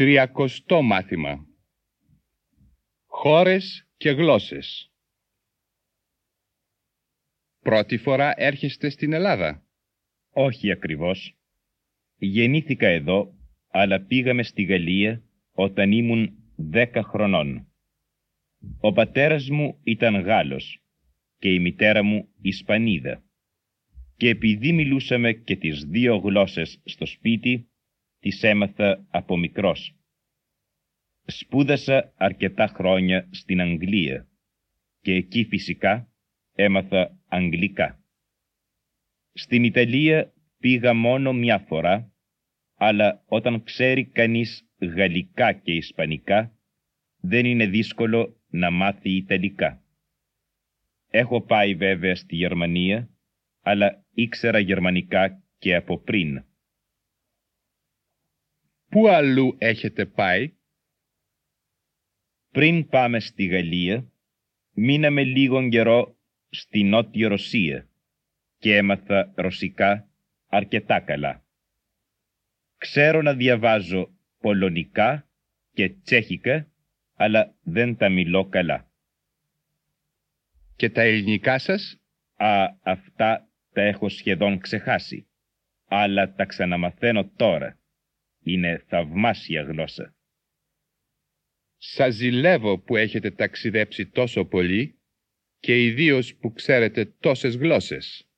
Τριακοστό μάθημα. Χώρες και γλώσσες. Πρώτη φορά έρχεστε στην Ελλάδα; Όχι ακριβώς. Γεννήθηκα εδώ, αλλά πήγαμε στη Γαλλία όταν ήμουν δέκα χρονών. Ο πατέρας μου ήταν Γάλλος και η μητέρα μου Ισπανίδα. Και επειδή μιλούσαμε και τις δύο γλώσσες στο σπίτι, τις έμαθα από μικρός. Σπούδασα αρκετά χρόνια στην Αγγλία και εκεί φυσικά έμαθα αγγλικά. Στην Ιταλία πήγα μόνο μια φορά, αλλά όταν ξέρει κανείς γαλλικά και ισπανικά, δεν είναι δύσκολο να μάθει Ιταλικά. Έχω πάει βέβαια στη Γερμανία, αλλά ήξερα γερμανικά και από πριν. Πού αλλού έχετε πάει; Πριν πάμε στη Γαλλία, μείναμε λίγον καιρό στη Νότια Ρωσία και έμαθα ρωσικά αρκετά καλά. Ξέρω να διαβάζω πολωνικά και τσέχικα, αλλά δεν τα μιλώ καλά. Και τα ελληνικά σας; Α, αυτά τα έχω σχεδόν ξεχάσει, αλλά τα ξαναμαθαίνω τώρα. Είναι θαυμάσια γλώσσα. Σας ζηλεύω που έχετε ταξιδέψει τόσο πολύ και ιδίως που ξέρετε τόσες γλώσσες.